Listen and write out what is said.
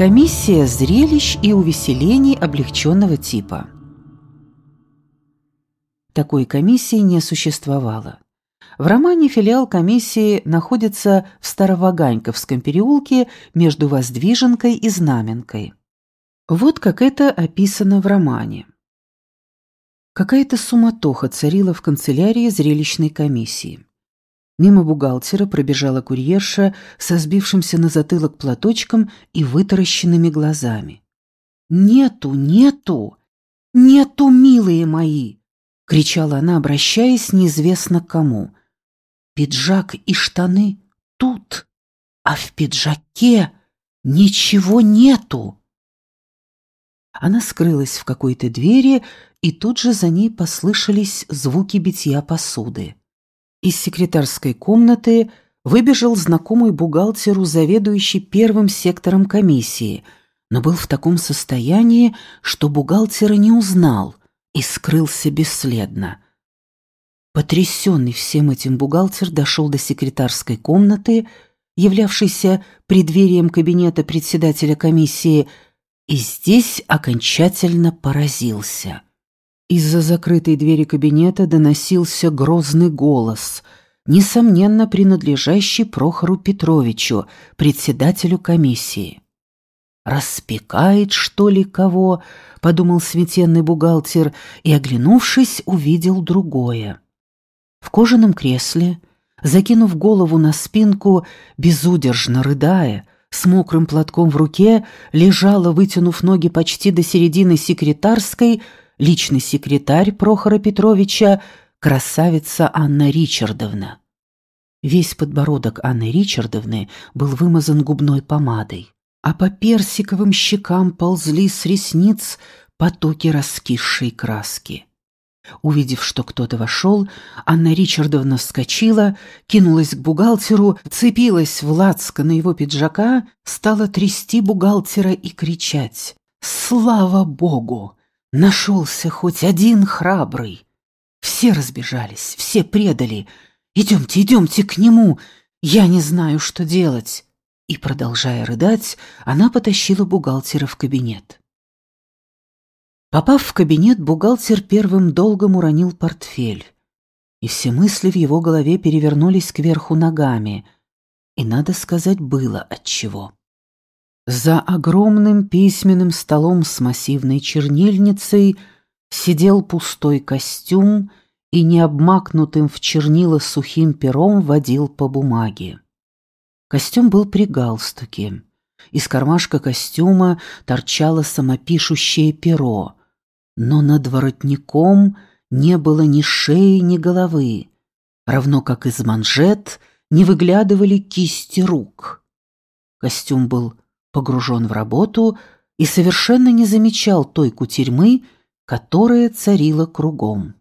Комиссия зрелищ и увеселений облегченного типа. Такой комиссии не существовало. В романе филиал комиссии находится в Староваганьковском переулке между Воздвиженкой и Знаменкой. Вот как это описано в романе. Какая-то суматоха царила в канцелярии зрелищной комиссии. Мимо бухгалтера пробежала курьерша со сбившимся на затылок платочком и вытаращенными глазами. «Нету, нету! Нету, милые мои!» — кричала она, обращаясь неизвестно к кому. «Пиджак и штаны тут, а в пиджаке ничего нету!» Она скрылась в какой-то двери, и тут же за ней послышались звуки битья посуды. Из секретарской комнаты выбежал знакомый бухгалтеру, заведующий первым сектором комиссии, но был в таком состоянии, что бухгалтера не узнал и скрылся бесследно. Потрясенный всем этим бухгалтер дошел до секретарской комнаты, являвшейся преддверием кабинета председателя комиссии, и здесь окончательно поразился. Из-за закрытой двери кабинета доносился грозный голос, несомненно принадлежащий Прохору Петровичу, председателю комиссии. «Распекает, что ли, кого?» — подумал сметенный бухгалтер и, оглянувшись, увидел другое. В кожаном кресле, закинув голову на спинку, безудержно рыдая, с мокрым платком в руке, лежала, вытянув ноги почти до середины секретарской, личный секретарь Прохора Петровича, красавица Анна Ричардовна. Весь подбородок Анны Ричардовны был вымазан губной помадой, а по персиковым щекам ползли с ресниц потоки раскисшей краски. Увидев, что кто-то вошел, Анна Ричардовна вскочила, кинулась к бухгалтеру, цепилась в лацко на его пиджака, стала трясти бухгалтера и кричать «Слава Богу! Нашелся хоть один храбрый. Все разбежались, все предали. Идемте, идемте к нему. Я не знаю, что делать. И, продолжая рыдать, она потащила бухгалтера в кабинет. Попав в кабинет, бухгалтер первым долгом уронил портфель. И все мысли в его голове перевернулись кверху ногами. И, надо сказать, было отчего. За огромным письменным столом с массивной чернильницей сидел пустой костюм и необмакнутым в чернила сухим пером водил по бумаге. Костюм был при галстуке. Из кармашка костюма торчало самопишущее перо, но над воротником не было ни шеи, ни головы, равно как из манжет не выглядывали кисти рук. Костюм был погружен в работу и совершенно не замечал той кутерьмы, которая царила кругом.